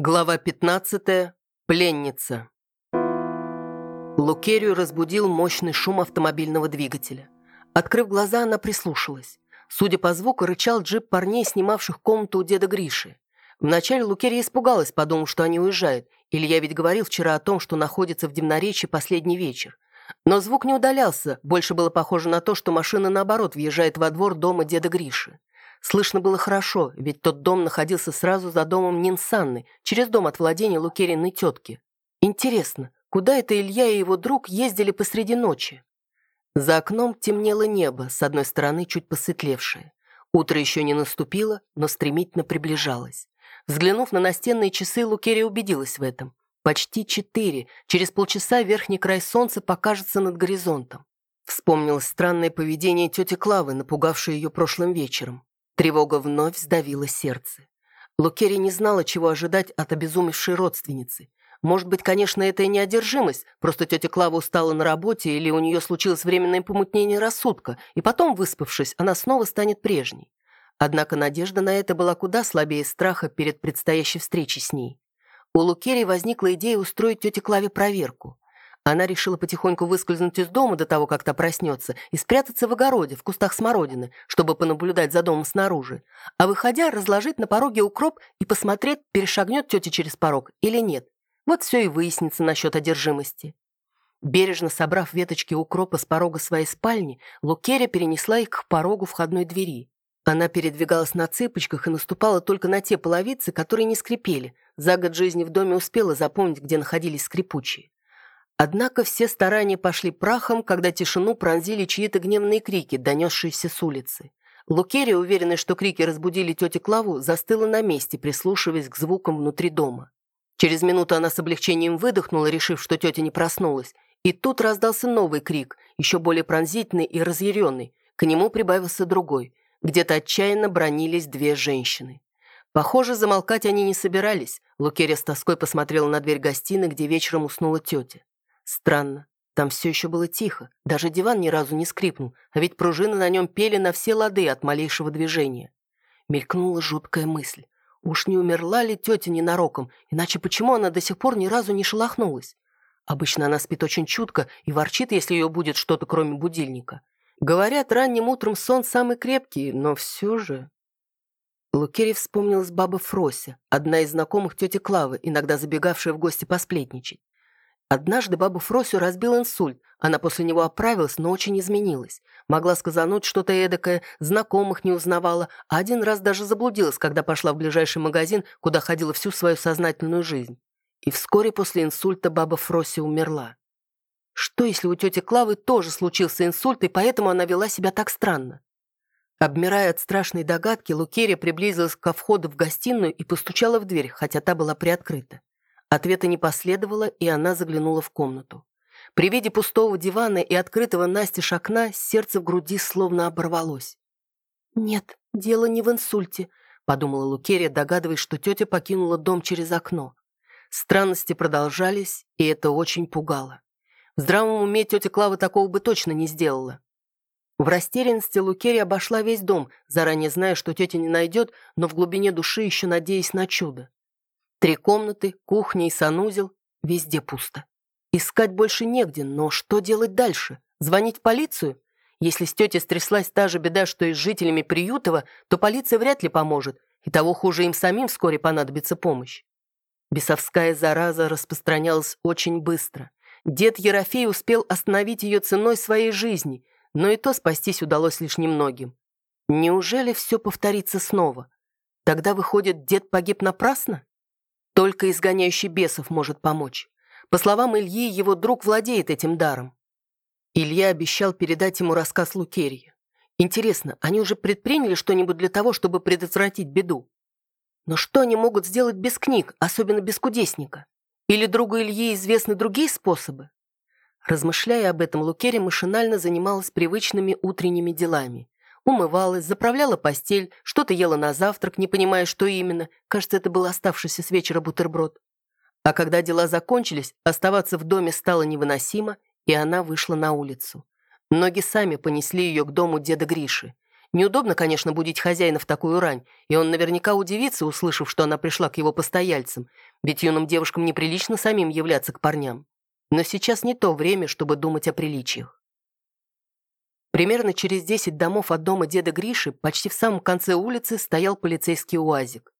Глава 15. Пленница. Лукерию разбудил мощный шум автомобильного двигателя. Открыв глаза, она прислушалась. Судя по звуку, рычал джип парней, снимавших комнату у деда Гриши. Вначале Лукерия испугалась, подумав, что они уезжают. Илья ведь говорил вчера о том, что находится в Дивноречье последний вечер. Но звук не удалялся, больше было похоже на то, что машина, наоборот, въезжает во двор дома деда Гриши. Слышно было хорошо, ведь тот дом находился сразу за домом Нинсанны, через дом от владения Лукериной тетки. Интересно, куда это Илья и его друг ездили посреди ночи? За окном темнело небо, с одной стороны чуть посветлевшее. Утро еще не наступило, но стремительно приближалось. Взглянув на настенные часы, Лукерия убедилась в этом. Почти четыре. Через полчаса верхний край солнца покажется над горизонтом. Вспомнилось странное поведение тети Клавы, напугавшее ее прошлым вечером. Тревога вновь сдавила сердце. Лукерия не знала, чего ожидать от обезумевшей родственницы. Может быть, конечно, это и не одержимость, просто тетя Клава устала на работе или у нее случилось временное помутнение рассудка, и потом, выспавшись, она снова станет прежней. Однако надежда на это была куда слабее страха перед предстоящей встречей с ней. У Лукерии возникла идея устроить тете Клаве проверку. Она решила потихоньку выскользнуть из дома до того, как та проснется, и спрятаться в огороде, в кустах смородины, чтобы понаблюдать за домом снаружи. А выходя, разложить на пороге укроп и посмотреть, перешагнет тетя через порог или нет. Вот все и выяснится насчет одержимости. Бережно собрав веточки укропа с порога своей спальни, Лукерия перенесла их к порогу входной двери. Она передвигалась на цыпочках и наступала только на те половицы, которые не скрипели. За год жизни в доме успела запомнить, где находились скрипучие. Однако все старания пошли прахом, когда тишину пронзили чьи-то гневные крики, донесшиеся с улицы. Лукерия, уверенная, что крики разбудили тетю Клаву, застыла на месте, прислушиваясь к звукам внутри дома. Через минуту она с облегчением выдохнула, решив, что тетя не проснулась. И тут раздался новый крик, еще более пронзительный и разъяренный. К нему прибавился другой. Где-то отчаянно бронились две женщины. Похоже, замолкать они не собирались. Лукерия с тоской посмотрела на дверь гостиной, где вечером уснула тетя. Странно. Там все еще было тихо, даже диван ни разу не скрипнул, а ведь пружины на нем пели на все лады от малейшего движения. Мелькнула жуткая мысль. Уж не умерла ли тетя ненароком, иначе почему она до сих пор ни разу не шелохнулась? Обычно она спит очень чутко и ворчит, если ее будет что-то кроме будильника. Говорят, ранним утром сон самый крепкий, но все же... Лукерий вспомнилась баба Фрося, одна из знакомых тети Клавы, иногда забегавшая в гости посплетничать. Однажды бабу Фросю разбил инсульт. Она после него оправилась, но очень изменилась. Могла сказануть что-то эдакое, знакомых не узнавала, а один раз даже заблудилась, когда пошла в ближайший магазин, куда ходила всю свою сознательную жизнь. И вскоре после инсульта баба Фрося умерла. Что, если у тети Клавы тоже случился инсульт, и поэтому она вела себя так странно? Обмирая от страшной догадки, Лукерия приблизилась ко входу в гостиную и постучала в дверь, хотя та была приоткрыта. Ответа не последовало, и она заглянула в комнату. При виде пустого дивана и открытого Насти окна сердце в груди словно оборвалось. «Нет, дело не в инсульте», — подумала Лукерия, догадываясь, что тетя покинула дом через окно. Странности продолжались, и это очень пугало. В здравом уме тетя Клава такого бы точно не сделала. В растерянности Лукерия обошла весь дом, заранее зная, что тетя не найдет, но в глубине души еще надеясь на чудо. Три комнаты, кухня и санузел. Везде пусто. Искать больше негде, но что делать дальше? Звонить в полицию? Если с тетей стряслась та же беда, что и с жителями Приютова, то полиция вряд ли поможет, и того хуже им самим вскоре понадобится помощь. Бесовская зараза распространялась очень быстро. Дед Ерофей успел остановить ее ценой своей жизни, но и то спастись удалось лишь немногим. Неужели все повторится снова? Тогда, выходит, дед погиб напрасно? Только изгоняющий бесов может помочь. По словам Ильи, его друг владеет этим даром. Илья обещал передать ему рассказ Лукерьи. Интересно, они уже предприняли что-нибудь для того, чтобы предотвратить беду? Но что они могут сделать без книг, особенно без кудесника? Или другу Ильи известны другие способы? Размышляя об этом, Лукерия машинально занималась привычными утренними делами. Умывалась, заправляла постель, что-то ела на завтрак, не понимая, что именно. Кажется, это был оставшийся с вечера бутерброд. А когда дела закончились, оставаться в доме стало невыносимо, и она вышла на улицу. Ноги сами понесли ее к дому деда Гриши. Неудобно, конечно, будить хозяина в такую рань, и он наверняка удивится, услышав, что она пришла к его постояльцам, ведь юным девушкам неприлично самим являться к парням. Но сейчас не то время, чтобы думать о приличиях. Примерно через 10 домов от дома деда Гриши почти в самом конце улицы стоял полицейский уазик.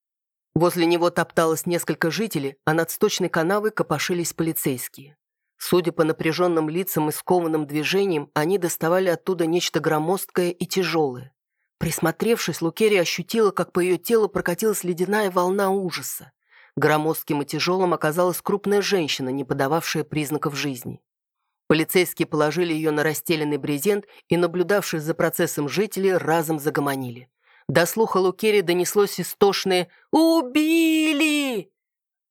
Возле него топталось несколько жителей, а над сточной канавой копошились полицейские. Судя по напряженным лицам и скованным движениям, они доставали оттуда нечто громоздкое и тяжелое. Присмотревшись, Лукерия ощутила, как по ее телу прокатилась ледяная волна ужаса. Громоздким и тяжелым оказалась крупная женщина, не подававшая признаков жизни. Полицейские положили ее на расстеленный брезент и, наблюдавшие за процессом жители, разом загомонили. До слуха Лукери донеслось истошное «Убили!».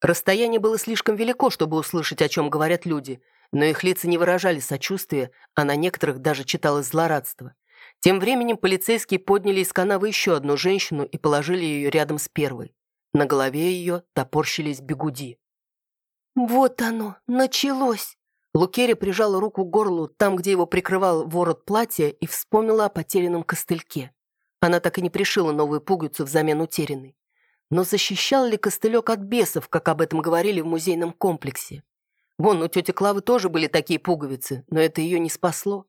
Расстояние было слишком велико, чтобы услышать, о чем говорят люди, но их лица не выражали сочувствия, а на некоторых даже читалось злорадство. Тем временем полицейские подняли из канавы еще одну женщину и положили ее рядом с первой. На голове ее топорщились бегуди. «Вот оно, началось!» Лукери прижала руку к горлу там, где его прикрывал ворот платья, и вспомнила о потерянном костыльке. Она так и не пришила новую пуговицу взамен утерянной. Но защищал ли костылек от бесов, как об этом говорили в музейном комплексе? Вон, у тети Клавы тоже были такие пуговицы, но это ее не спасло.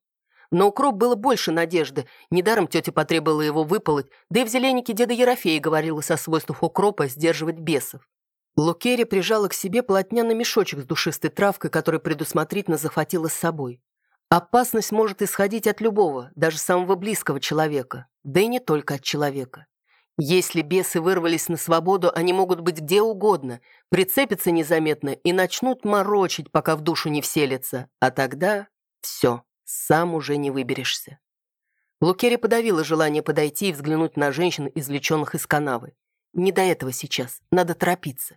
На укроп было больше надежды. Недаром тетя потребовала его выполоть, да и в зеленике деда Ерофея говорила со свойством укропа сдерживать бесов. Лукерри прижала к себе полотняный мешочек с душистой травкой, который предусмотрительно захватила с собой. Опасность может исходить от любого, даже самого близкого человека, да и не только от человека. Если бесы вырвались на свободу, они могут быть где угодно, прицепятся незаметно и начнут морочить, пока в душу не вселятся, а тогда все, сам уже не выберешься. Лукерия подавила желание подойти и взглянуть на женщин, извлеченных из канавы. Не до этого сейчас, надо торопиться.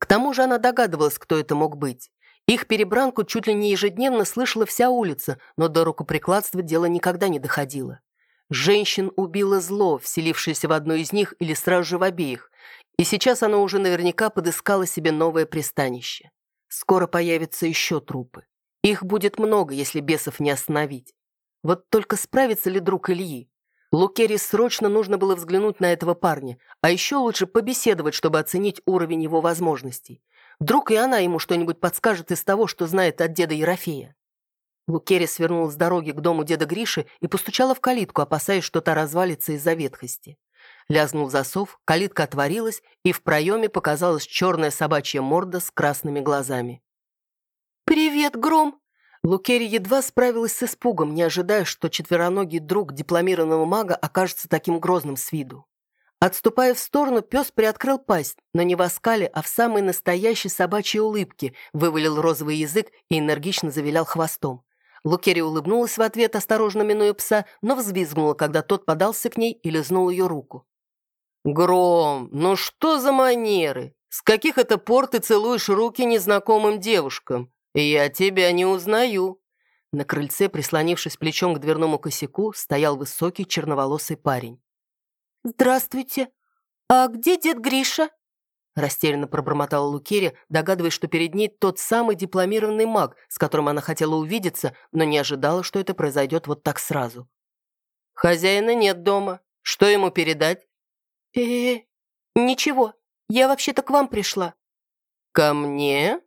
К тому же она догадывалась, кто это мог быть. Их перебранку чуть ли не ежедневно слышала вся улица, но до рукоприкладства дело никогда не доходило. Женщин убило зло, вселившееся в одну из них или сразу же в обеих, и сейчас оно уже наверняка подыскало себе новое пристанище. Скоро появятся еще трупы. Их будет много, если бесов не остановить. Вот только справится ли друг Ильи? Лукере срочно нужно было взглянуть на этого парня, а еще лучше побеседовать, чтобы оценить уровень его возможностей. Вдруг и она ему что-нибудь подскажет из того, что знает от деда Ерофея. Лукерия свернула с дороги к дому деда Гриши и постучала в калитку, опасаясь, что та развалится из-за ветхости. Лязнул засов, калитка отворилась, и в проеме показалась черная собачья морда с красными глазами. «Привет, Гром!» Лукерия едва справилась с испугом, не ожидая, что четвероногий друг дипломированного мага окажется таким грозным с виду. Отступая в сторону, пес приоткрыл пасть, но не в оскале, а в самой настоящей собачьей улыбке, вывалил розовый язык и энергично завилял хвостом. Лукерия улыбнулась в ответ, осторожно минуя пса, но взвизгнула, когда тот подался к ней и лизнул ее руку. «Гром, ну что за манеры? С каких это пор ты целуешь руки незнакомым девушкам? Я тебя не узнаю». На крыльце, прислонившись плечом к дверному косяку, стоял высокий черноволосый парень. «Здравствуйте. А где дед Гриша?» Растерянно пробормотала Лукерия, догадываясь, что перед ней тот самый дипломированный маг, с которым она хотела увидеться, но не ожидала, что это произойдет вот так сразу. «Хозяина нет дома. Что ему передать?» э, -э, -э ничего. Я вообще-то к вам пришла». «Ко мне?»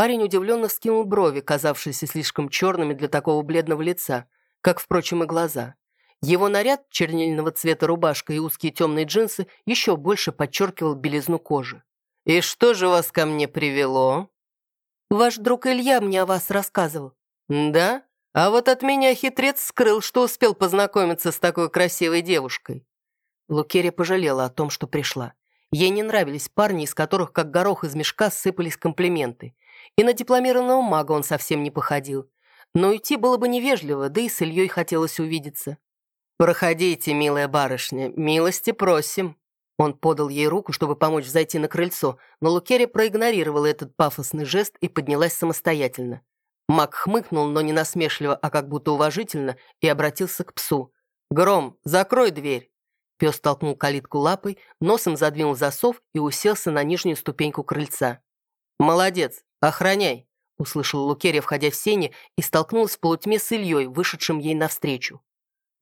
Парень удивленно вскинул брови, казавшиеся слишком черными для такого бледного лица, как, впрочем, и глаза. Его наряд, чернильного цвета рубашка и узкие темные джинсы еще больше подчеркивал белизну кожи. «И что же вас ко мне привело?» «Ваш друг Илья мне о вас рассказывал». «Да? А вот от меня хитрец скрыл, что успел познакомиться с такой красивой девушкой». Лукерия пожалела о том, что пришла. Ей не нравились парни, из которых, как горох из мешка, сыпались комплименты. И на дипломированного мага он совсем не походил. Но уйти было бы невежливо, да и с Ильей хотелось увидеться. «Проходите, милая барышня, милости просим». Он подал ей руку, чтобы помочь зайти на крыльцо, но Лукерия проигнорировала этот пафосный жест и поднялась самостоятельно. Мак хмыкнул, но не насмешливо, а как будто уважительно, и обратился к псу. «Гром, закрой дверь!» Пес толкнул калитку лапой, носом задвинул засов и уселся на нижнюю ступеньку крыльца. «Молодец, охраняй!» услышала Лукерия, входя в сени, и столкнулась в полутьме с Ильей, вышедшим ей навстречу.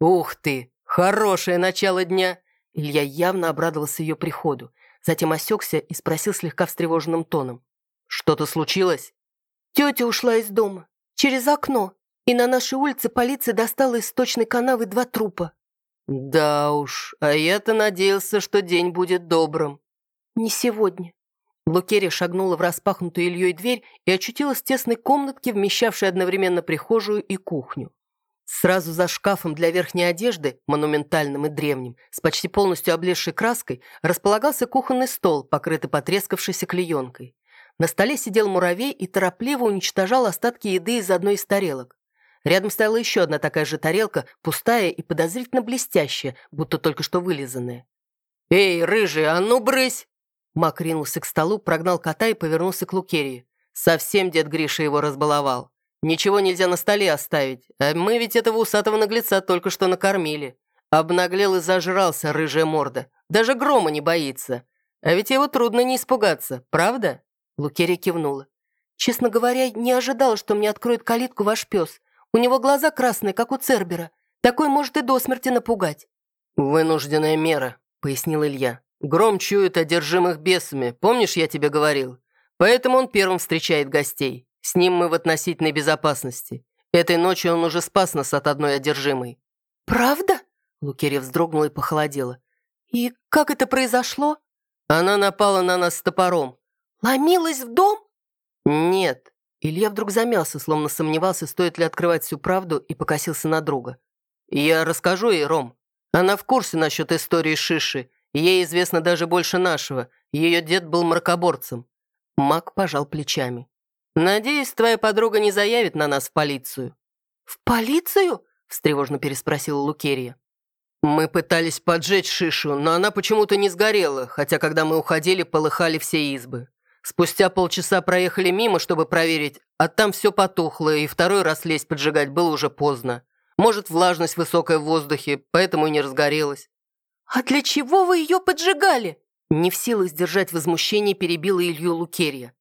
«Ух ты! Хорошее начало дня!» Илья явно обрадовался ее приходу. Затем осекся и спросил слегка встревоженным тоном. «Что-то случилось?» «Тетя ушла из дома. Через окно. И на нашей улице полиция достала из сточной канавы два трупа». «Да уж, а я-то надеялся, что день будет добрым». «Не сегодня». Лукерия шагнула в распахнутую Ильей дверь и очутилась в тесной комнатке, вмещавшей одновременно прихожую и кухню. Сразу за шкафом для верхней одежды, монументальным и древним, с почти полностью облезшей краской, располагался кухонный стол, покрытый потрескавшейся клеенкой. На столе сидел муравей и торопливо уничтожал остатки еды из одной из тарелок. Рядом стояла еще одна такая же тарелка, пустая и подозрительно блестящая, будто только что вылизанная. «Эй, рыжий, а ну брысь!» Мак ринулся к столу, прогнал кота и повернулся к Лукерии. Совсем дед Гриша его разбаловал. Ничего нельзя на столе оставить, а мы ведь этого усатого наглеца только что накормили. Обнаглел и зажрался, рыжая морда. Даже грома не боится. А ведь его трудно не испугаться, правда?» Лукерия кивнула. «Честно говоря, не ожидала, что мне откроет калитку ваш пес. У него глаза красные, как у Цербера. Такой может и до смерти напугать». «Вынужденная мера», — пояснил Илья. «Гром чует одержимых бесами, помнишь, я тебе говорил? Поэтому он первым встречает гостей. С ним мы в относительной безопасности. Этой ночью он уже спас нас от одной одержимой». «Правда?» Лукерья вздрогнула и похолодела. «И как это произошло?» «Она напала на нас с топором». «Ломилась в дом?» «Нет». Илья вдруг замялся, словно сомневался, стоит ли открывать всю правду, и покосился на друга. «Я расскажу ей, Ром. Она в курсе насчет истории Шиши. Ей известно даже больше нашего. Ее дед был мракоборцем». Мак пожал плечами. «Надеюсь, твоя подруга не заявит на нас в полицию». «В полицию?» – встревожно переспросила Лукерия. «Мы пытались поджечь шишу, но она почему-то не сгорела, хотя когда мы уходили, полыхали все избы. Спустя полчаса проехали мимо, чтобы проверить, а там все потухло, и второй раз лезть поджигать было уже поздно. Может, влажность высокая в воздухе, поэтому и не разгорелась». «А для чего вы ее поджигали?» Не в силах сдержать возмущение перебила Илью Лукерия.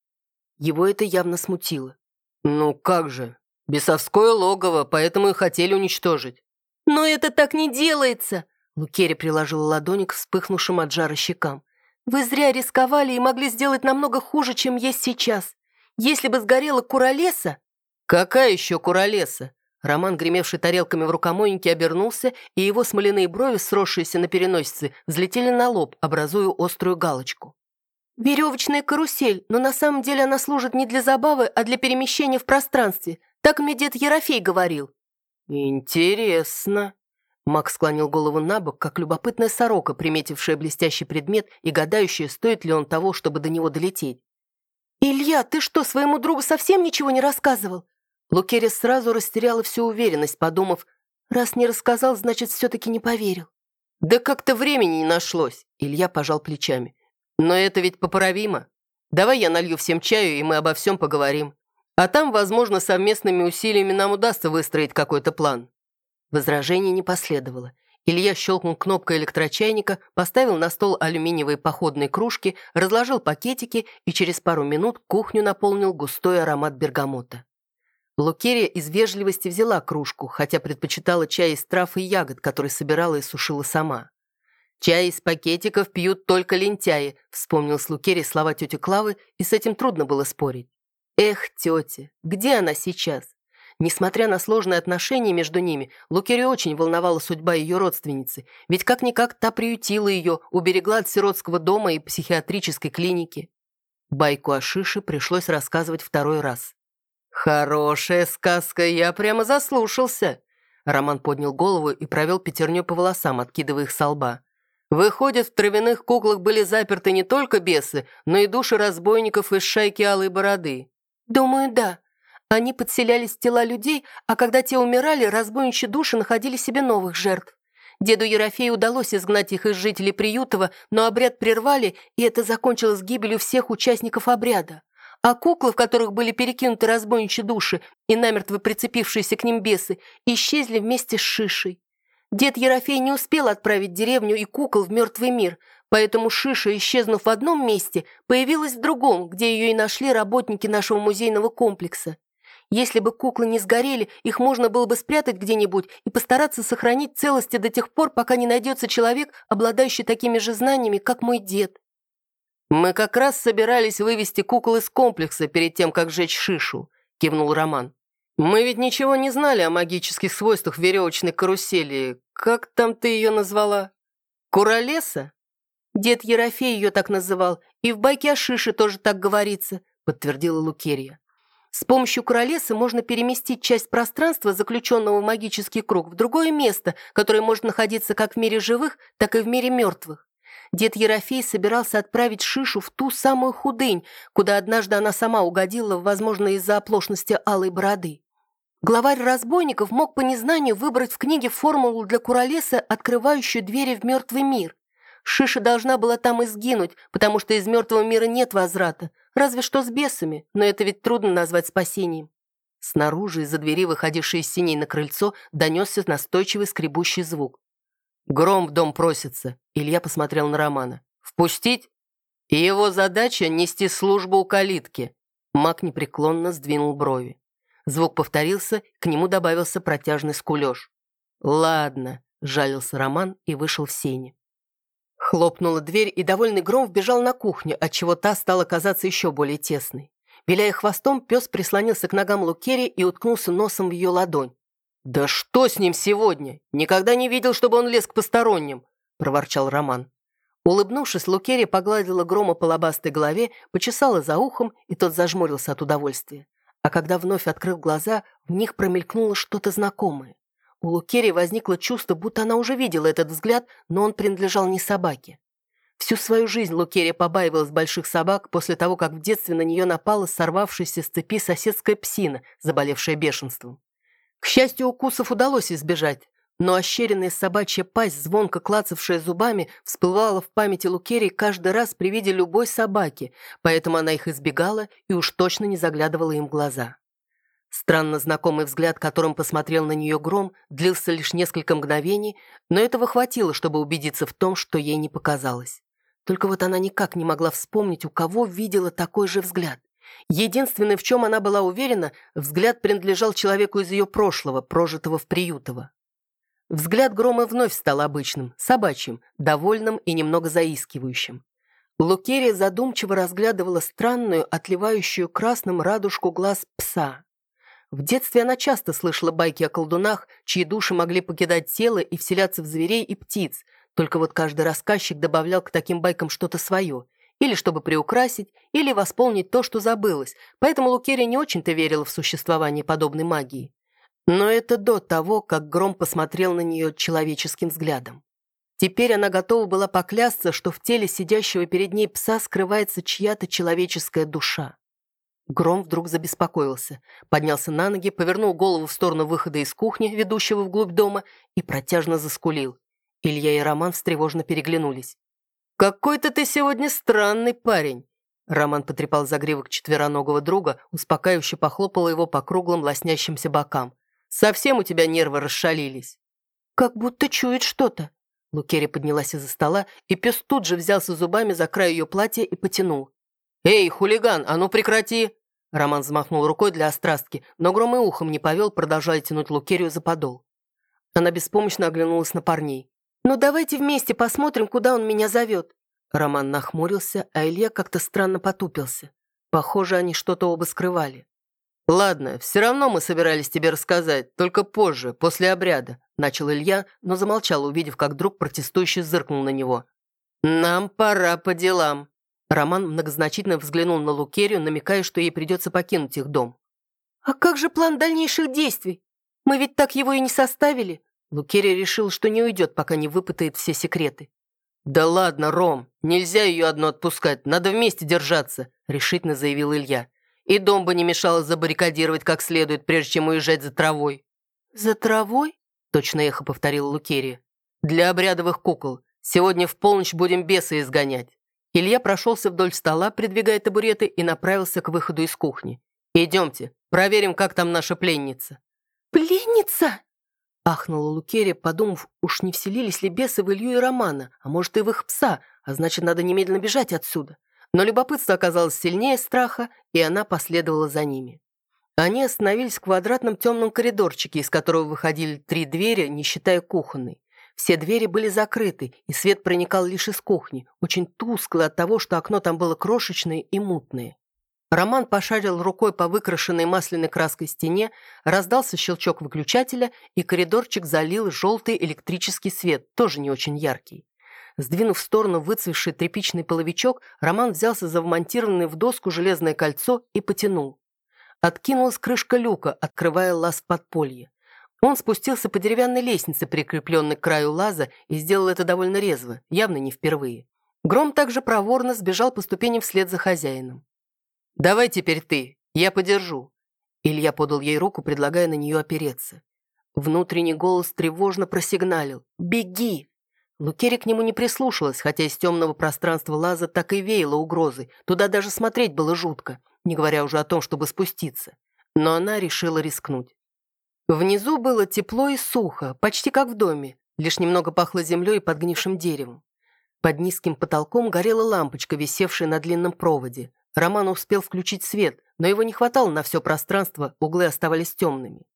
Его это явно смутило. «Ну как же? Бесовское логово, поэтому и хотели уничтожить». «Но это так не делается!» Лукеря приложила ладони к вспыхнувшим от жара щекам. «Вы зря рисковали и могли сделать намного хуже, чем есть сейчас. Если бы сгорела куролеса...» «Какая еще куролеса?» Роман, гремевший тарелками в рукомойнике, обернулся, и его смоляные брови, сросшиеся на переносице, взлетели на лоб, образуя острую галочку. «Веревочная карусель, но на самом деле она служит не для забавы, а для перемещения в пространстве. Так мне дед Ерофей говорил». «Интересно». Макс склонил голову на бок, как любопытная сорока, приметившая блестящий предмет и гадающая, стоит ли он того, чтобы до него долететь. «Илья, ты что, своему другу совсем ничего не рассказывал?» Лукерис сразу растеряла всю уверенность, подумав, раз не рассказал, значит, все-таки не поверил. «Да как-то времени не нашлось», — Илья пожал плечами. Но это ведь поправимо. Давай я налью всем чаю, и мы обо всем поговорим. А там, возможно, совместными усилиями нам удастся выстроить какой-то план». Возражений не последовало. Илья щелкнул кнопкой электрочайника, поставил на стол алюминиевые походные кружки, разложил пакетики и через пару минут кухню наполнил густой аромат бергамота. Лукерия из вежливости взяла кружку, хотя предпочитала чай из трав и ягод, который собирала и сушила сама. «Чай из пакетиков пьют только лентяи», — вспомнил с Лукери слова тети Клавы, и с этим трудно было спорить. «Эх, тетя, где она сейчас?» Несмотря на сложные отношения между ними, Лукери очень волновала судьба ее родственницы, ведь как-никак та приютила ее, уберегла от сиротского дома и психиатрической клиники. Байку о Шише пришлось рассказывать второй раз. «Хорошая сказка, я прямо заслушался!» Роман поднял голову и провел пятерню по волосам, откидывая их со лба. Выходит, в травяных куклах были заперты не только бесы, но и души разбойников из шайки Алой Бороды. Думаю, да. Они подселялись в тела людей, а когда те умирали, разбойничьи души находили себе новых жертв. Деду Ерофею удалось изгнать их из жителей Приютова, но обряд прервали, и это закончилось гибелью всех участников обряда. А куклы, в которых были перекинуты разбойничьи души и намертво прицепившиеся к ним бесы, исчезли вместе с Шишей. Дед Ерофей не успел отправить деревню и кукол в мертвый мир, поэтому Шиша, исчезнув в одном месте, появилась в другом, где ее и нашли работники нашего музейного комплекса. Если бы куклы не сгорели, их можно было бы спрятать где-нибудь и постараться сохранить целости до тех пор, пока не найдется человек, обладающий такими же знаниями, как мой дед. «Мы как раз собирались вывести кукол из комплекса перед тем, как сжечь шишу», — кивнул Роман. «Мы ведь ничего не знали о магических свойствах веревочной карусели. Как там ты ее назвала? Куролеса?» «Дед Ерофей ее так называл, и в байке о шише тоже так говорится», — подтвердила Лукерья. С помощью куролеса можно переместить часть пространства, заключенного в магический круг, в другое место, которое может находиться как в мире живых, так и в мире мертвых. Дед Ерофей собирался отправить Шишу в ту самую худынь, куда однажды она сама угодила, возможно, из-за оплошности алой бороды. Главарь разбойников мог по незнанию выбрать в книге формулу для Куролеса, открывающую двери в мертвый мир. Шиша должна была там и сгинуть, потому что из мертвого мира нет возврата, разве что с бесами, но это ведь трудно назвать спасением. Снаружи, из-за двери, выходившей из синей на крыльцо, донесся настойчивый скребущий звук. Гром в дом просится. Илья посмотрел на Романа. Впустить? И его задача — нести службу у калитки. Мак непреклонно сдвинул брови. Звук повторился, к нему добавился протяжный скулеж. «Ладно», — жалился Роман и вышел в сене. Хлопнула дверь, и довольный Гром вбежал на кухню, отчего та стала казаться еще более тесной. Виляя хвостом, пес прислонился к ногам Лукери и уткнулся носом в ее ладонь. «Да что с ним сегодня? Никогда не видел, чтобы он лез к посторонним!» – проворчал Роман. Улыбнувшись, Лукерия погладила Грома по лобастой голове, почесала за ухом, и тот зажмурился от удовольствия. А когда вновь открыл глаза, в них промелькнуло что-то знакомое. У Лукерии возникло чувство, будто она уже видела этот взгляд, но он принадлежал не собаке. Всю свою жизнь Лукерия побаивалась больших собак после того, как в детстве на нее напала сорвавшаяся с цепи соседская псина, заболевшая бешенством. К счастью, укусов удалось избежать, но ощеренная собачья пасть, звонко клацавшая зубами, всплывала в памяти Лукерии каждый раз при виде любой собаки, поэтому она их избегала и уж точно не заглядывала им в глаза. Странно знакомый взгляд, которым посмотрел на нее Гром, длился лишь несколько мгновений, но этого хватило, чтобы убедиться в том, что ей не показалось. Только вот она никак не могла вспомнить, у кого видела такой же взгляд. Единственное, в чем она была уверена, взгляд принадлежал человеку из ее прошлого, прожитого в Приютово. Взгляд Грома вновь стал обычным, собачьим, довольным и немного заискивающим. Лукерия задумчиво разглядывала странную, отливающую красным радужку глаз пса. В детстве она часто слышала байки о колдунах, чьи души могли покидать тело и вселяться в зверей и птиц, только вот каждый рассказчик добавлял к таким байкам что-то свое – или чтобы приукрасить, или восполнить то, что забылось, поэтому Лукерия не очень-то верила в существование подобной магии. Но это до того, как Гром посмотрел на нее человеческим взглядом. Теперь она готова была поклясться, что в теле сидящего перед ней пса скрывается чья-то человеческая душа. Гром вдруг забеспокоился, поднялся на ноги, повернул голову в сторону выхода из кухни, ведущего вглубь дома, и протяжно заскулил. Илья и Роман встревожно переглянулись. «Какой-то ты сегодня странный парень!» Роман потрепал загривок четвероногого друга, успокаивающе похлопал его по круглым лоснящимся бокам. «Совсем у тебя нервы расшалились!» «Как будто чует что-то!» Лукерия поднялась из-за стола, и пес тут же взялся зубами за край ее платья и потянул. «Эй, хулиган, а ну прекрати!» Роман взмахнул рукой для острастки, но гром ухом не повел, продолжая тянуть Лукерию за подол. Она беспомощно оглянулась на парней. «Ну давайте вместе посмотрим, куда он меня зовет». Роман нахмурился, а Илья как-то странно потупился. Похоже, они что-то оба скрывали. «Ладно, все равно мы собирались тебе рассказать, только позже, после обряда», начал Илья, но замолчал, увидев, как друг протестующий зыркнул на него. «Нам пора по делам». Роман многозначительно взглянул на Лукерию, намекая, что ей придется покинуть их дом. «А как же план дальнейших действий? Мы ведь так его и не составили. Лукерия решил, что не уйдет, пока не выпытает все секреты. «Да ладно, Ром, нельзя ее одну отпускать, надо вместе держаться», решительно заявил Илья. «И дом бы не мешало забаррикадировать как следует, прежде чем уезжать за травой». «За травой?» точно эхо повторила Лукерия. «Для обрядовых кукол. Сегодня в полночь будем беса изгонять». Илья прошелся вдоль стола, придвигая табуреты, и направился к выходу из кухни. «Идемте, проверим, как там наша пленница». «Пленница?» Ахнула Лукерия, подумав, уж не вселились ли бесы в Илью и Романа, а может и в их пса, а значит, надо немедленно бежать отсюда. Но любопытство оказалось сильнее страха, и она последовала за ними. Они остановились в квадратном темном коридорчике, из которого выходили три двери, не считая кухонной. Все двери были закрыты, и свет проникал лишь из кухни, очень тусклый от того, что окно там было крошечное и мутное. Роман пошарил рукой по выкрашенной масляной краской стене, раздался щелчок выключателя, и коридорчик залил желтый электрический свет, тоже не очень яркий. Сдвинув в сторону выцвевший тряпичный половичок, Роман взялся за вмонтированное в доску железное кольцо и потянул. Откинулась крышка люка, открывая лаз в подполье. Он спустился по деревянной лестнице, прикрепленной к краю лаза, и сделал это довольно резво, явно не впервые. Гром также проворно сбежал по ступеням вслед за хозяином. «Давай теперь ты, я подержу». Илья подал ей руку, предлагая на нее опереться. Внутренний голос тревожно просигналил «Беги!». Лукери к нему не прислушалась, хотя из темного пространства лаза так и веяло угрозой. Туда даже смотреть было жутко, не говоря уже о том, чтобы спуститься. Но она решила рискнуть. Внизу было тепло и сухо, почти как в доме, лишь немного пахло землей и подгнившим деревом. Под низким потолком горела лампочка, висевшая на длинном проводе. Роман успел включить свет, но его не хватало на все пространство, углы оставались темными.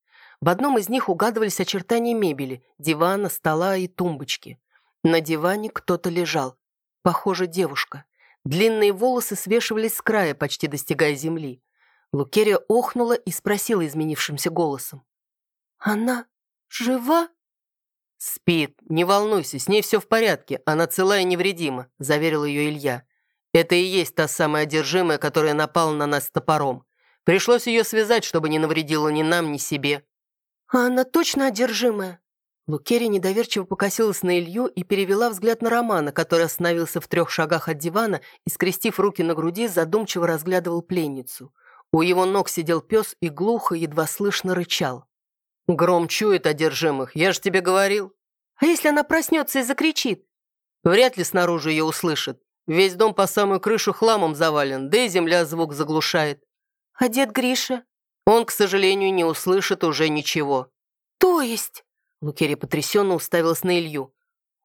В одном из них угадывались очертания мебели, дивана, стола и тумбочки. На диване кто-то лежал. Похоже, девушка. Длинные волосы свешивались с края, почти достигая земли. Лукерия охнула и спросила изменившимся голосом. «Она жива?» «Спит. Не волнуйся, с ней все в порядке. Она цела и невредима», – заверил ее Илья. «Это и есть та самая одержимая, которая напала на нас топором. Пришлось ее связать, чтобы не навредила ни нам, ни себе». «А она точно одержимая?» Лукерия недоверчиво покосилась на Илью и перевела взгляд на Романа, который остановился в трех шагах от дивана и, скрестив руки на груди, задумчиво разглядывал пленницу. У его ног сидел пес и глухо, едва слышно рычал. Гром чует одержимых, я же тебе говорил. А если она проснется и закричит? Вряд ли снаружи ее услышит. Весь дом по самую крышу хламом завален, да и земля звук заглушает. А дед Гриша? Он, к сожалению, не услышит уже ничего. То есть? Лукерия потрясенно уставилась на Илью.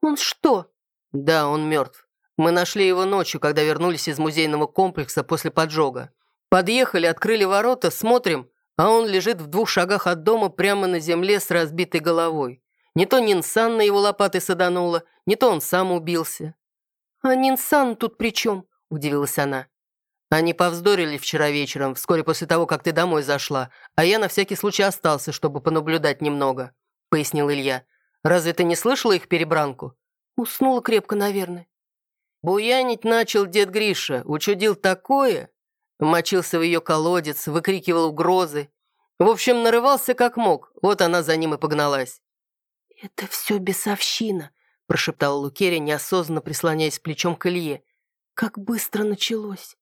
Он что? Да, он мертв. Мы нашли его ночью, когда вернулись из музейного комплекса после поджога. Подъехали, открыли ворота, смотрим, а он лежит в двух шагах от дома прямо на земле с разбитой головой. Не то Нинсан на его лопаты саданула, не то он сам убился. «А Нинсан тут при чем?» – удивилась она. «Они повздорили вчера вечером, вскоре после того, как ты домой зашла, а я на всякий случай остался, чтобы понаблюдать немного», – пояснил Илья. «Разве ты не слышала их перебранку?» Уснула крепко, наверное. Буянить начал дед Гриша, учудил такое, Мочился в ее колодец, выкрикивал угрозы. В общем, нарывался как мог, вот она за ним и погналась. «Это все бесовщина», – прошептала Лукерия, неосознанно прислоняясь плечом к Илье. «Как быстро началось!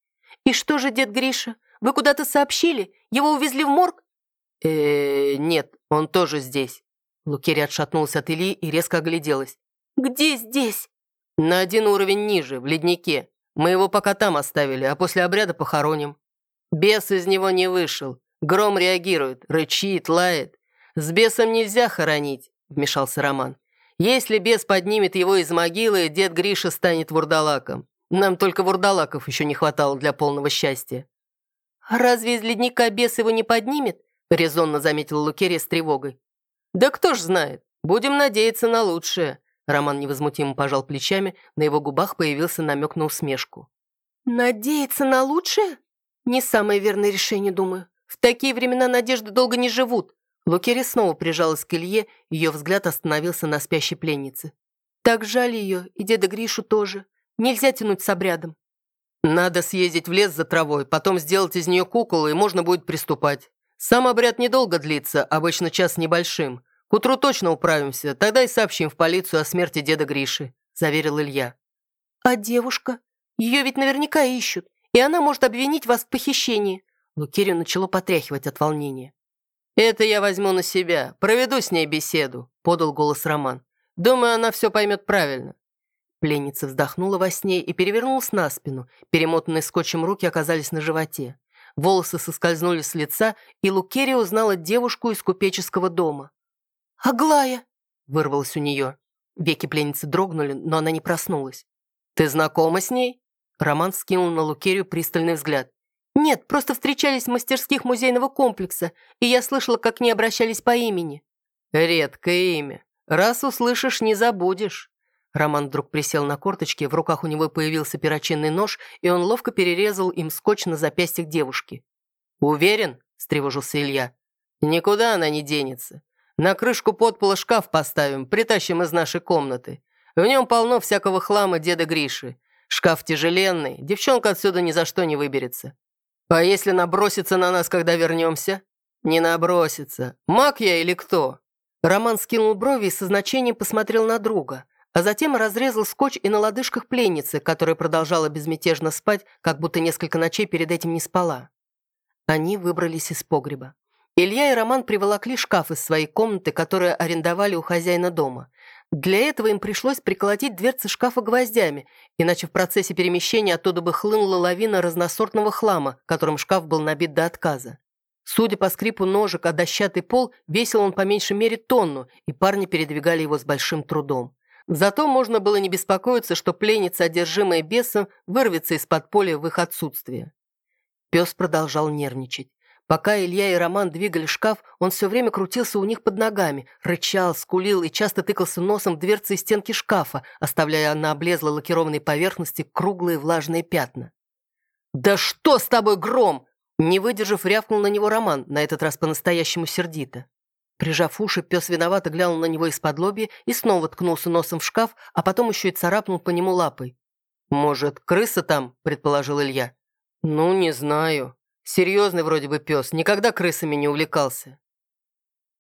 И что же, дед Гриша, вы куда-то сообщили? Его увезли в морг?» э, -э нет, он тоже здесь». Лукерия отшатнулась от Ильи и резко огляделась. «Где здесь?» «На один уровень ниже, в леднике. Мы его пока там оставили, а после обряда похороним. Бес из него не вышел. Гром реагирует, рычит, лает. С бесом нельзя хоронить, вмешался Роман. Если бес поднимет его из могилы, дед Гриша станет вурдалаком. Нам только вурдалаков еще не хватало для полного счастья. «А разве из ледника бес его не поднимет?» резонно заметила Лукерия с тревогой. «Да кто ж знает. Будем надеяться на лучшее. Роман невозмутимо пожал плечами, на его губах появился намек на усмешку. «Надеяться на лучшее? Не самое верное решение, думаю. В такие времена надежды долго не живут». Лукери снова прижалась к Илье, ее взгляд остановился на спящей пленнице. «Так жаль ее, и деда Гришу тоже. Нельзя тянуть с обрядом». «Надо съездить в лес за травой, потом сделать из нее куколу, и можно будет приступать. Сам обряд недолго длится, обычно час небольшим. К утру точно управимся, тогда и сообщим в полицию о смерти деда Гриши», – заверил Илья. «А девушка? Ее ведь наверняка ищут, и она может обвинить вас в похищении». Лукерию начало потряхивать от волнения. «Это я возьму на себя, проведу с ней беседу», – подал голос Роман. «Думаю, она все поймет правильно». Пленница вздохнула во сне и перевернулась на спину. Перемотанные скотчем руки оказались на животе. Волосы соскользнули с лица, и Лукерия узнала девушку из купеческого дома. «Аглая!» — вырвалось у нее. Веки пленницы дрогнули, но она не проснулась. «Ты знакома с ней?» Роман скинул на Лукерию пристальный взгляд. «Нет, просто встречались в мастерских музейного комплекса, и я слышала, как не обращались по имени». «Редкое имя. Раз услышишь, не забудешь». Роман вдруг присел на корточки, в руках у него появился перочинный нож, и он ловко перерезал им скотч на запястьях девушки. «Уверен?» – встревожился Илья. «Никуда она не денется. На крышку подпола шкаф поставим, притащим из нашей комнаты. В нем полно всякого хлама деда Гриши. Шкаф тяжеленный, девчонка отсюда ни за что не выберется. А если набросится на нас, когда вернемся? Не набросится. Маг я или кто?» Роман скинул брови и со значением посмотрел на друга, а затем разрезал скотч и на лодыжках пленницы, которая продолжала безмятежно спать, как будто несколько ночей перед этим не спала. Они выбрались из погреба. Илья и Роман приволокли шкаф из своей комнаты, которую арендовали у хозяина дома. Для этого им пришлось приколотить дверцы шкафа гвоздями, иначе в процессе перемещения оттуда бы хлынула лавина разносортного хлама, которым шкаф был набит до отказа. Судя по скрипу ножек о дощатый пол, весил он по меньшей мере тонну, и парни передвигали его с большим трудом. Зато можно было не беспокоиться, что пленница, одержимая бесом, вырвется из подполья в их отсутствие. Пес продолжал нервничать. Пока Илья и Роман двигали шкаф, он все время крутился у них под ногами, рычал, скулил и часто тыкался носом в дверцы и стенки шкафа, оставляя на облезлой лакированной поверхности круглые влажные пятна. «Да что с тобой, Гром?» Не выдержав, рявкнул на него Роман, на этот раз по-настоящему сердито. Прижав уши, пес виновато глянул на него из-под лоби и снова ткнулся носом в шкаф, а потом еще и царапнул по нему лапой. «Может, крыса там?» – предположил Илья. «Ну, не знаю. Серьезный вроде бы пес, никогда крысами не увлекался».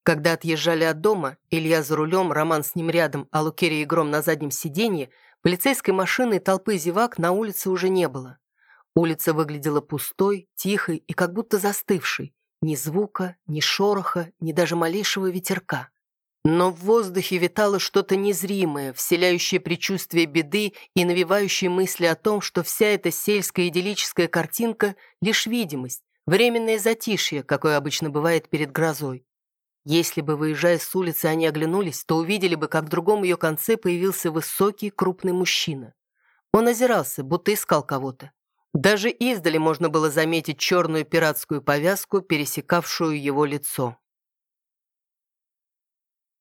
Когда отъезжали от дома, Илья за рулем, Роман с ним рядом, а Лукерия и Гром на заднем сиденье, полицейской машины и толпы зевак на улице уже не было. Улица выглядела пустой, тихой и как будто застывшей. Ни звука, ни шороха, ни даже малейшего ветерка. Но в воздухе витало что-то незримое, вселяющее предчувствие беды и навевающее мысли о том, что вся эта сельская идиллическая картинка — лишь видимость, временное затишье, какое обычно бывает перед грозой. Если бы, выезжая с улицы, они оглянулись, то увидели бы, как в другом ее конце появился высокий, крупный мужчина. Он озирался, будто искал кого-то. Даже издали можно было заметить черную пиратскую повязку, пересекавшую его лицо.